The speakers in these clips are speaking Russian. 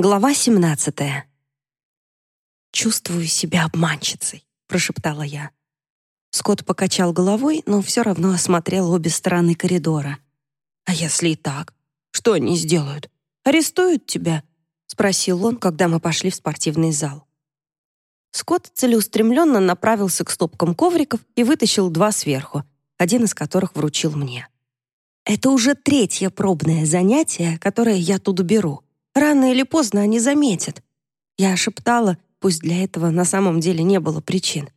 Глава 17. «Чувствую себя обманщицей», — прошептала я. Скотт покачал головой, но все равно осмотрел обе стороны коридора. «А если и так? Что они сделают? Арестуют тебя?» — спросил он, когда мы пошли в спортивный зал. Скотт целеустремленно направился к стопкам ковриков и вытащил два сверху, один из которых вручил мне. «Это уже третье пробное занятие, которое я тут беру», Рано или поздно они заметят. Я шептала, пусть для этого на самом деле не было причин.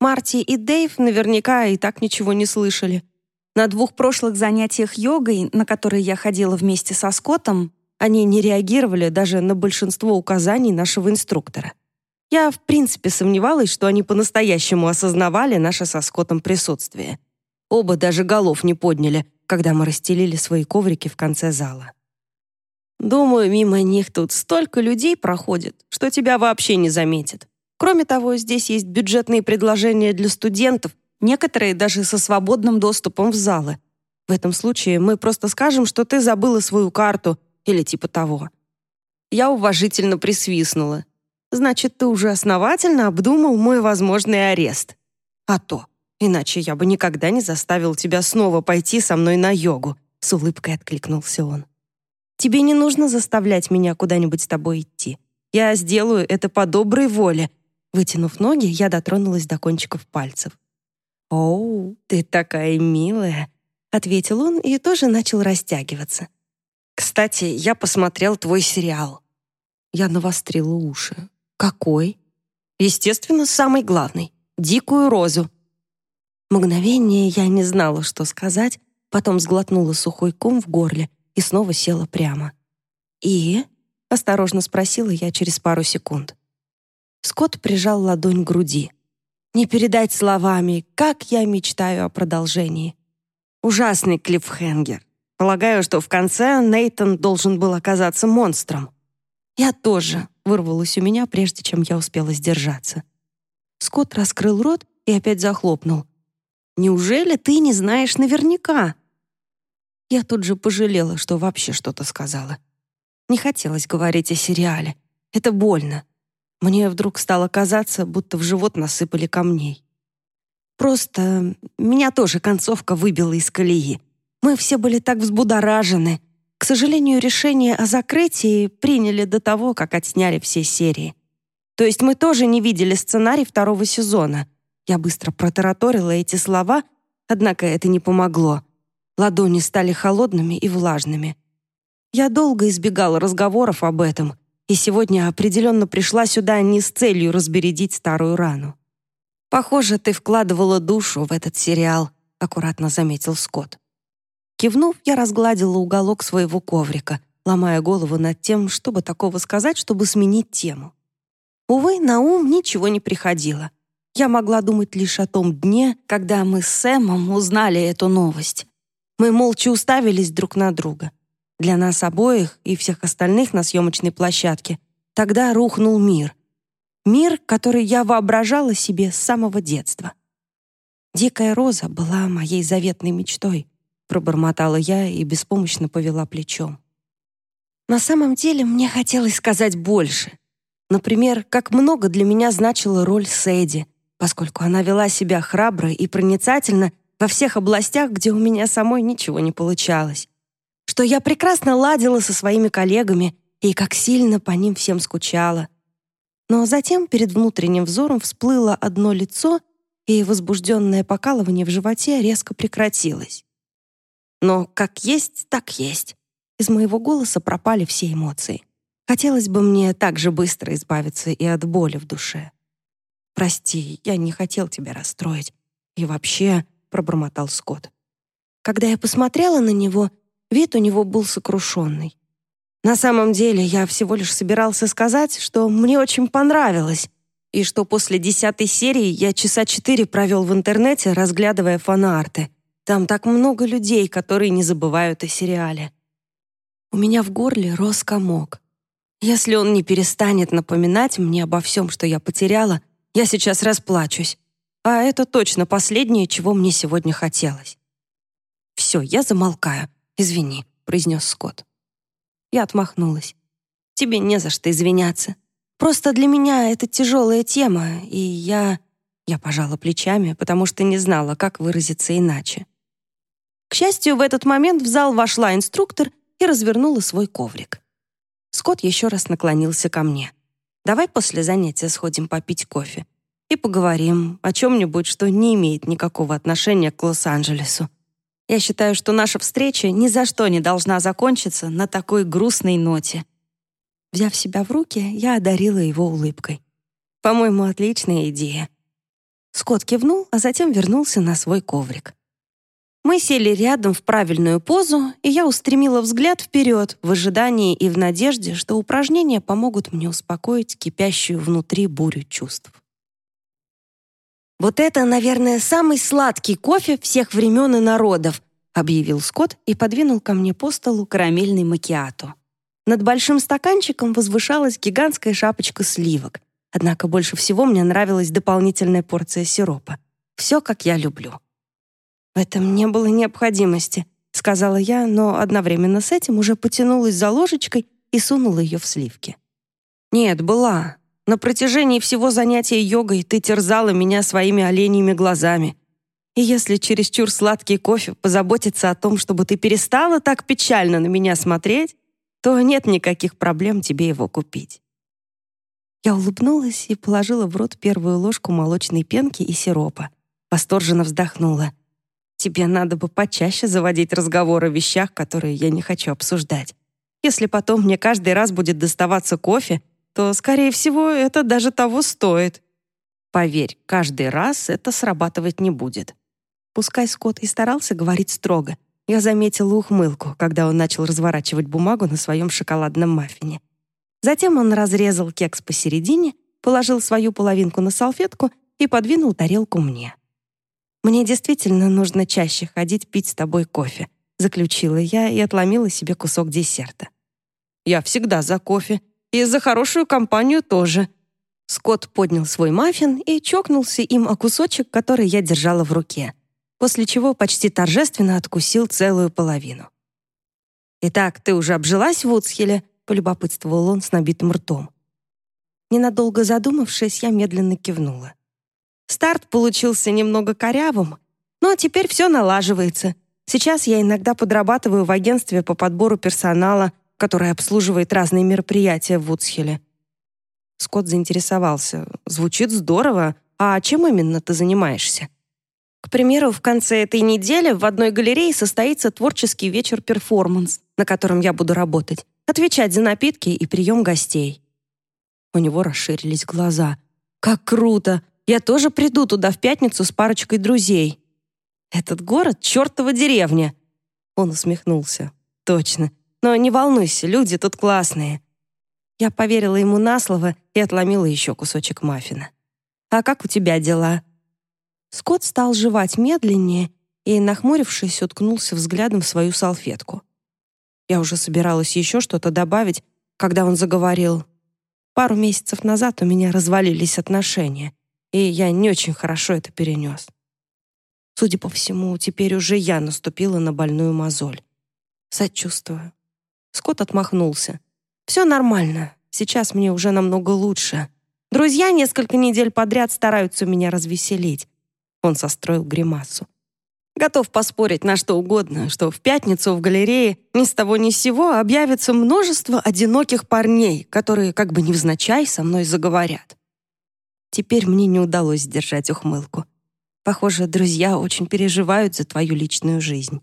Марти и Дэйв наверняка и так ничего не слышали. На двух прошлых занятиях йогой, на которые я ходила вместе со Скоттом, они не реагировали даже на большинство указаний нашего инструктора. Я, в принципе, сомневалась, что они по-настоящему осознавали наше со Скоттом присутствие. Оба даже голов не подняли, когда мы расстелили свои коврики в конце зала. Думаю, мимо них тут столько людей проходит, что тебя вообще не заметят. Кроме того, здесь есть бюджетные предложения для студентов, некоторые даже со свободным доступом в залы. В этом случае мы просто скажем, что ты забыла свою карту или типа того. Я уважительно присвистнула. Значит, ты уже основательно обдумал мой возможный арест. А то, иначе я бы никогда не заставил тебя снова пойти со мной на йогу, с улыбкой откликнулся он. Тебе не нужно заставлять меня куда-нибудь с тобой идти. Я сделаю это по доброй воле». Вытянув ноги, я дотронулась до кончиков пальцев. «Оу, ты такая милая», — ответил он и тоже начал растягиваться. «Кстати, я посмотрел твой сериал». Я навострила уши. «Какой?» «Естественно, самый главный. Дикую розу». Мгновение я не знала, что сказать, потом сглотнула сухой ком в горле и снова села прямо. «И?» — осторожно спросила я через пару секунд. Скотт прижал ладонь к груди. «Не передать словами, как я мечтаю о продолжении. Ужасный клиффхенгер. Полагаю, что в конце Нейтон должен был оказаться монстром. Я тоже», — вырвалось у меня, прежде чем я успела сдержаться. Скотт раскрыл рот и опять захлопнул. «Неужели ты не знаешь наверняка?» Я тут же пожалела, что вообще что-то сказала. Не хотелось говорить о сериале. Это больно. Мне вдруг стало казаться, будто в живот насыпали камней. Просто меня тоже концовка выбила из колеи. Мы все были так взбудоражены. К сожалению, решение о закрытии приняли до того, как отсняли все серии. То есть мы тоже не видели сценарий второго сезона. Я быстро протараторила эти слова, однако это не помогло. Ладони стали холодными и влажными. Я долго избегала разговоров об этом, и сегодня определенно пришла сюда не с целью разбередить старую рану. «Похоже, ты вкладывала душу в этот сериал», — аккуратно заметил Скотт. Кивнув, я разгладила уголок своего коврика, ломая голову над тем, чтобы такого сказать, чтобы сменить тему. Увы, на ум ничего не приходило. Я могла думать лишь о том дне, когда мы с Сэмом узнали эту новость. Мы молча уставились друг на друга. Для нас обоих и всех остальных на съемочной площадке тогда рухнул мир. Мир, который я воображала себе с самого детства. «Дикая роза» была моей заветной мечтой, пробормотала я и беспомощно повела плечом. На самом деле мне хотелось сказать больше. Например, как много для меня значила роль Сэдди, поскольку она вела себя храбро и проницательно во всех областях, где у меня самой ничего не получалось. Что я прекрасно ладила со своими коллегами и как сильно по ним всем скучала. Но затем перед внутренним взором всплыло одно лицо, и возбужденное покалывание в животе резко прекратилось. Но как есть, так есть. Из моего голоса пропали все эмоции. Хотелось бы мне так же быстро избавиться и от боли в душе. «Прости, я не хотел тебя расстроить. И вообще, — пробормотал Скотт. Когда я посмотрела на него, вид у него был сокрушенный. На самом деле я всего лишь собирался сказать, что мне очень понравилось, и что после десятой серии я часа четыре провел в интернете, разглядывая фанарты. Там так много людей, которые не забывают о сериале. У меня в горле рос комок. Если он не перестанет напоминать мне обо всем, что я потеряла, я сейчас расплачусь. А это точно последнее, чего мне сегодня хотелось. «Все, я замолкаю. Извини», — произнес Скотт. Я отмахнулась. тебе не за что извиняться. Просто для меня это тяжелая тема, и я...» Я пожала плечами, потому что не знала, как выразиться иначе. К счастью, в этот момент в зал вошла инструктор и развернула свой коврик. Скотт еще раз наклонился ко мне. «Давай после занятия сходим попить кофе и поговорим о чем-нибудь, что не имеет никакого отношения к Лос-Анджелесу. Я считаю, что наша встреча ни за что не должна закончиться на такой грустной ноте». Взяв себя в руки, я одарила его улыбкой. «По-моему, отличная идея». Скотт кивнул, а затем вернулся на свой коврик. Мы сели рядом в правильную позу, и я устремила взгляд вперед в ожидании и в надежде, что упражнения помогут мне успокоить кипящую внутри бурю чувств. «Вот это, наверное, самый сладкий кофе всех времен и народов», объявил Скотт и подвинул ко мне по столу карамельный макиато. Над большим стаканчиком возвышалась гигантская шапочка сливок, однако больше всего мне нравилась дополнительная порция сиропа. Все, как я люблю. В этом не было необходимости, сказала я, но одновременно с этим уже потянулась за ложечкой и сунула ее в сливки. Нет, была. На протяжении всего занятия йогой ты терзала меня своими оленьими глазами. И если чересчур сладкий кофе позаботится о том, чтобы ты перестала так печально на меня смотреть, то нет никаких проблем тебе его купить. Я улыбнулась и положила в рот первую ложку молочной пенки и сиропа. Восторженно вздохнула. Тебе надо бы почаще заводить разговоры о вещах, которые я не хочу обсуждать. Если потом мне каждый раз будет доставаться кофе, то, скорее всего, это даже того стоит. Поверь, каждый раз это срабатывать не будет. Пускай Скотт и старался говорить строго, я заметила ухмылку, когда он начал разворачивать бумагу на своем шоколадном маффине. Затем он разрезал кекс посередине, положил свою половинку на салфетку и подвинул тарелку мне. «Мне действительно нужно чаще ходить пить с тобой кофе», заключила я и отломила себе кусок десерта. «Я всегда за кофе. И за хорошую компанию тоже». Скотт поднял свой маффин и чокнулся им о кусочек, который я держала в руке, после чего почти торжественно откусил целую половину. «Итак, ты уже обжилась в Уцхеле?» — полюбопытствовал он с набитым ртом. Ненадолго задумавшись, я медленно кивнула. Старт получился немного корявым, но теперь все налаживается. Сейчас я иногда подрабатываю в агентстве по подбору персонала, которое обслуживает разные мероприятия в Вудсхилле. Скотт заинтересовался. «Звучит здорово. А чем именно ты занимаешься?» К примеру, в конце этой недели в одной галерее состоится творческий вечер-перформанс, на котором я буду работать, отвечать за напитки и прием гостей. У него расширились глаза. «Как круто! Я тоже приду туда в пятницу с парочкой друзей. Этот город — чертова деревня. Он усмехнулся. Точно. Но не волнуйся, люди тут классные. Я поверила ему на слово и отломила еще кусочек маффина. «А как у тебя дела?» Скотт стал жевать медленнее и, нахмурившись, уткнулся взглядом в свою салфетку. Я уже собиралась еще что-то добавить, когда он заговорил. Пару месяцев назад у меня развалились отношения и я не очень хорошо это перенес. Судя по всему, теперь уже я наступила на больную мозоль. Сочувствую. Скотт отмахнулся. «Все нормально. Сейчас мне уже намного лучше. Друзья несколько недель подряд стараются меня развеселить». Он состроил гримасу. Готов поспорить на что угодно, что в пятницу в галерее ни с того ни с сего объявится множество одиноких парней, которые как бы невзначай со мной заговорят. Теперь мне не удалось сдержать ухмылку. Похоже, друзья очень переживают за твою личную жизнь.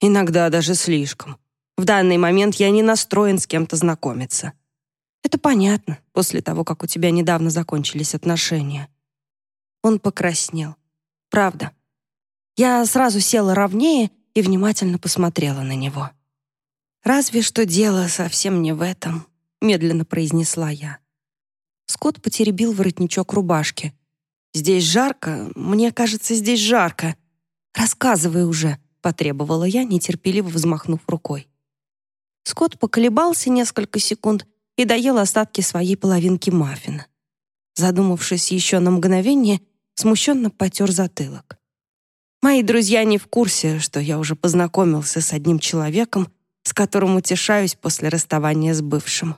Иногда даже слишком. В данный момент я не настроен с кем-то знакомиться. Это понятно, после того, как у тебя недавно закончились отношения. Он покраснел. Правда. Я сразу села ровнее и внимательно посмотрела на него. «Разве что дело совсем не в этом», — медленно произнесла я. Скотт потеребил воротничок рубашки. «Здесь жарко? Мне кажется, здесь жарко. Рассказывай уже», — потребовала я, нетерпеливо взмахнув рукой. Скотт поколебался несколько секунд и доел остатки своей половинки маффина. Задумавшись еще на мгновение, смущенно потер затылок. Мои друзья не в курсе, что я уже познакомился с одним человеком, с которым утешаюсь после расставания с бывшим.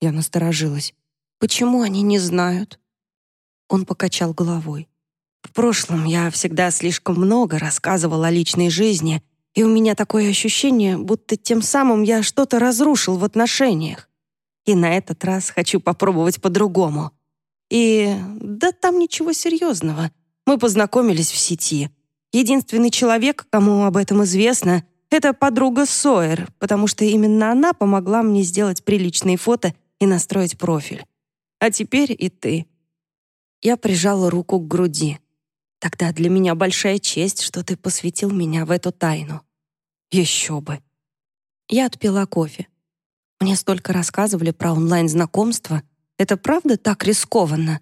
Я насторожилась. «Почему они не знают?» Он покачал головой. «В прошлом я всегда слишком много рассказывал о личной жизни, и у меня такое ощущение, будто тем самым я что-то разрушил в отношениях. И на этот раз хочу попробовать по-другому. И да там ничего серьезного. Мы познакомились в сети. Единственный человек, кому об этом известно, это подруга Сойер, потому что именно она помогла мне сделать приличные фото и настроить профиль. А теперь и ты. Я прижала руку к груди. Тогда для меня большая честь, что ты посвятил меня в эту тайну. Еще бы. Я отпила кофе. Мне столько рассказывали про онлайн-знакомства. Это правда так рискованно?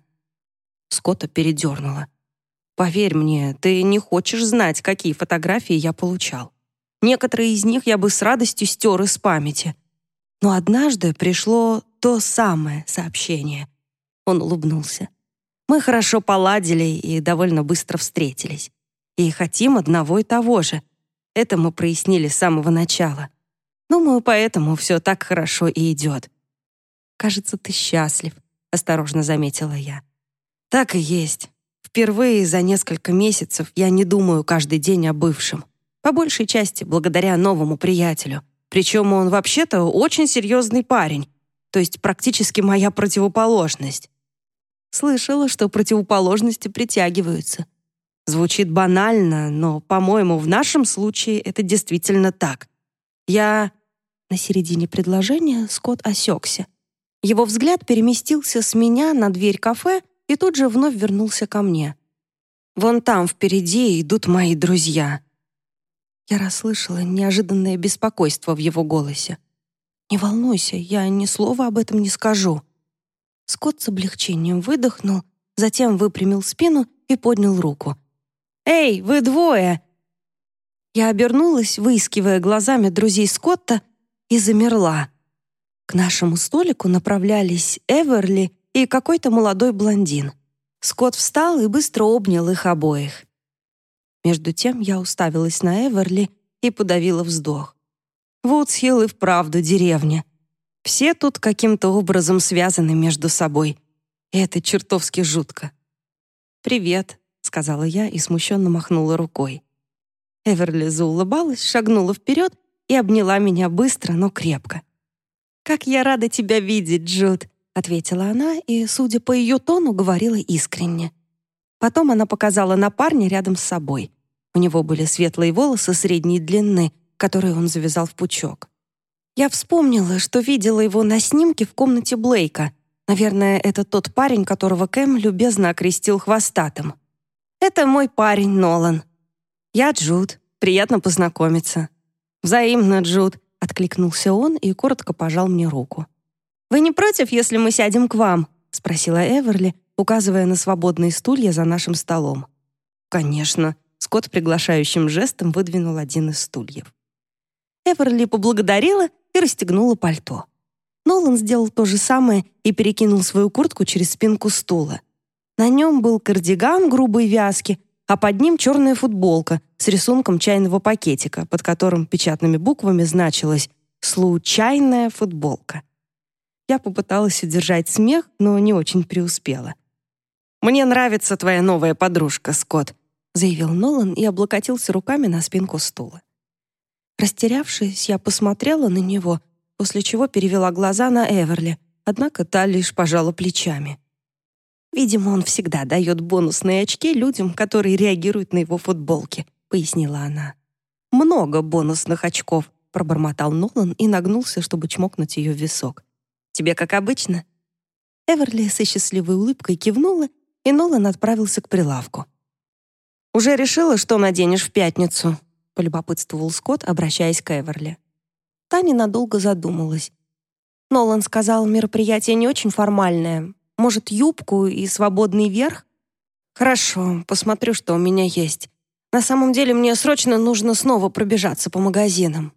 Скотта передернула. Поверь мне, ты не хочешь знать, какие фотографии я получал. Некоторые из них я бы с радостью стер из памяти. Но однажды пришло то самое сообщение. Он улыбнулся. Мы хорошо поладили и довольно быстро встретились. И хотим одного и того же. Это мы прояснили с самого начала. Думаю, поэтому все так хорошо и идет. «Кажется, ты счастлив», — осторожно заметила я. «Так и есть. Впервые за несколько месяцев я не думаю каждый день о бывшем. По большей части благодаря новому приятелю. Причем он вообще-то очень серьезный парень, то есть практически моя противоположность. Слышала, что противоположности притягиваются. Звучит банально, но, по-моему, в нашем случае это действительно так. Я... На середине предложения Скотт осекся. Его взгляд переместился с меня на дверь кафе и тут же вновь вернулся ко мне. «Вон там впереди идут мои друзья». Я расслышала неожиданное беспокойство в его голосе. «Не волнуйся, я ни слова об этом не скажу». Скотт с облегчением выдохнул, затем выпрямил спину и поднял руку. «Эй, вы двое!» Я обернулась, выискивая глазами друзей Скотта, и замерла. К нашему столику направлялись Эверли и какой-то молодой блондин. Скотт встал и быстро обнял их обоих. Между тем я уставилась на Эверли и подавила вздох. Вудсхилл и вправду деревня — все тут каким-то образом связаны между собой. И это чертовски жутко. «Привет», — сказала я и смущенно махнула рукой. Эверли заулыбалась, шагнула вперед и обняла меня быстро, но крепко. «Как я рада тебя видеть, Джуд», — ответила она и, судя по ее тону, говорила искренне. Потом она показала на парня рядом с собой. У него были светлые волосы средней длины, которые он завязал в пучок. Я вспомнила, что видела его на снимке в комнате Блейка. Наверное, это тот парень, которого Кэм любезно окрестил хвостатым. «Это мой парень Нолан». «Я Джуд. Приятно познакомиться». «Взаимно, Джуд», — откликнулся он и коротко пожал мне руку. «Вы не против, если мы сядем к вам?» — спросила Эверли, указывая на свободные стулья за нашим столом. «Конечно», — Скотт приглашающим жестом выдвинул один из стульев. Эверли поблагодарила и расстегнула пальто. Нолан сделал то же самое и перекинул свою куртку через спинку стула. На нем был кардиган грубой вязки, а под ним черная футболка с рисунком чайного пакетика, под которым печатными буквами значилось «Случайная футболка». Я попыталась удержать смех, но не очень преуспела. «Мне нравится твоя новая подружка, Скотт», заявил Нолан и облокотился руками на спинку стула. Растерявшись, я посмотрела на него, после чего перевела глаза на Эверли, однако та лишь пожала плечами. «Видимо, он всегда дает бонусные очки людям, которые реагируют на его футболки», — пояснила она. «Много бонусных очков», — пробормотал Нолан и нагнулся, чтобы чмокнуть ее в висок. «Тебе как обычно?» Эверли со счастливой улыбкой кивнула, и Нолан отправился к прилавку. «Уже решила, что наденешь в пятницу?» Полюбопытствовал Скотт, обращаясь к Эверли. Та ненадолго задумалась. Нолан сказал, мероприятие не очень формальное. Может, юбку и свободный верх? Хорошо, посмотрю, что у меня есть. На самом деле мне срочно нужно снова пробежаться по магазинам.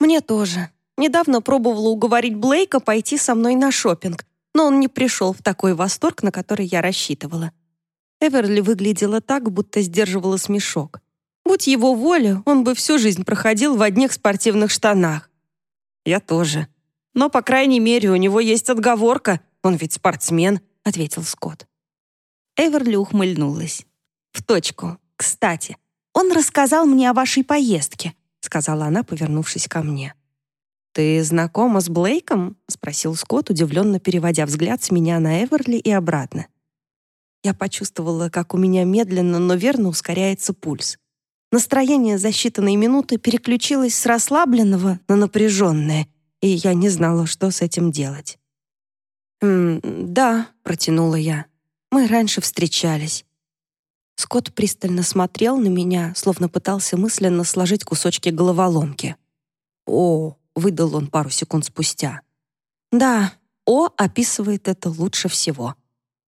Мне тоже. Недавно пробовала уговорить Блейка пойти со мной на шопинг, но он не пришел в такой восторг, на который я рассчитывала. Эверли выглядела так, будто сдерживала смешок. Будь его воля, он бы всю жизнь проходил в одних спортивных штанах. Я тоже. Но, по крайней мере, у него есть отговорка. Он ведь спортсмен», — ответил Скотт. Эверли ухмыльнулась. «В точку. Кстати, он рассказал мне о вашей поездке», — сказала она, повернувшись ко мне. «Ты знакома с Блейком?» — спросил Скотт, удивленно переводя взгляд с меня на Эверли и обратно. Я почувствовала, как у меня медленно, но верно ускоряется пульс. Настроение за считанные минуты переключилось с расслабленного на напряженное, и я не знала, что с этим делать. «М «Да», — протянула я. «Мы раньше встречались». Скотт пристально смотрел на меня, словно пытался мысленно сложить кусочки головоломки. «О», — выдал он пару секунд спустя. «Да, О описывает это лучше всего.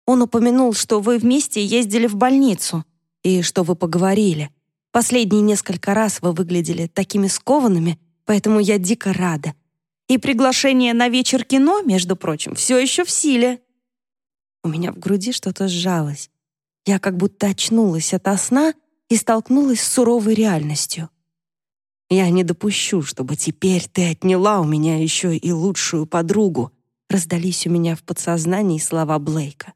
Он упомянул, что вы вместе ездили в больницу и что вы поговорили. Последние несколько раз вы выглядели такими скованными, поэтому я дико рада. И приглашение на вечер кино, между прочим, все еще в силе. У меня в груди что-то сжалось. Я как будто очнулась ото сна и столкнулась с суровой реальностью. «Я не допущу, чтобы теперь ты отняла у меня еще и лучшую подругу», раздались у меня в подсознании слова Блейка.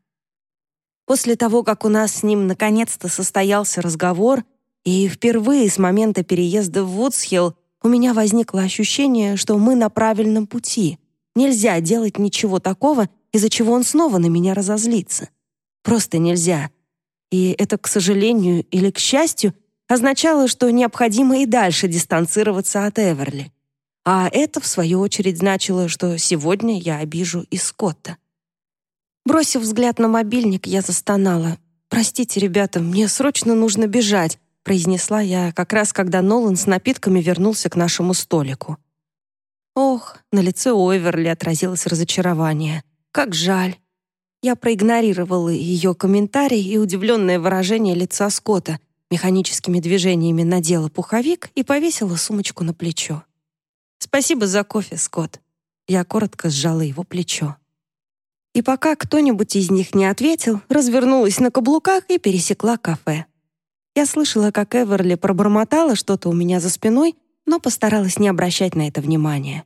После того, как у нас с ним наконец-то состоялся разговор, и впервые с момента переезда в Вудсхилл у меня возникло ощущение, что мы на правильном пути. Нельзя делать ничего такого, из-за чего он снова на меня разозлится. Просто нельзя. И это, к сожалению или к счастью, означало, что необходимо и дальше дистанцироваться от Эверли. А это, в свою очередь, значило, что сегодня я обижу и Скотта. Бросив взгляд на мобильник, я застонала. «Простите, ребята, мне срочно нужно бежать произнесла я как раз, когда Нолан с напитками вернулся к нашему столику. Ох, на лице Оверли отразилось разочарование. Как жаль. Я проигнорировала ее комментарий и удивленное выражение лица Скотта, механическими движениями надела пуховик и повесила сумочку на плечо. «Спасибо за кофе, Скотт». Я коротко сжала его плечо. И пока кто-нибудь из них не ответил, развернулась на каблуках и пересекла кафе. Я слышала, как Эверли пробормотала что-то у меня за спиной, но постаралась не обращать на это внимания.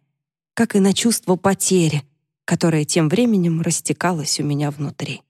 Как и на чувство потери, которое тем временем растекалось у меня внутри.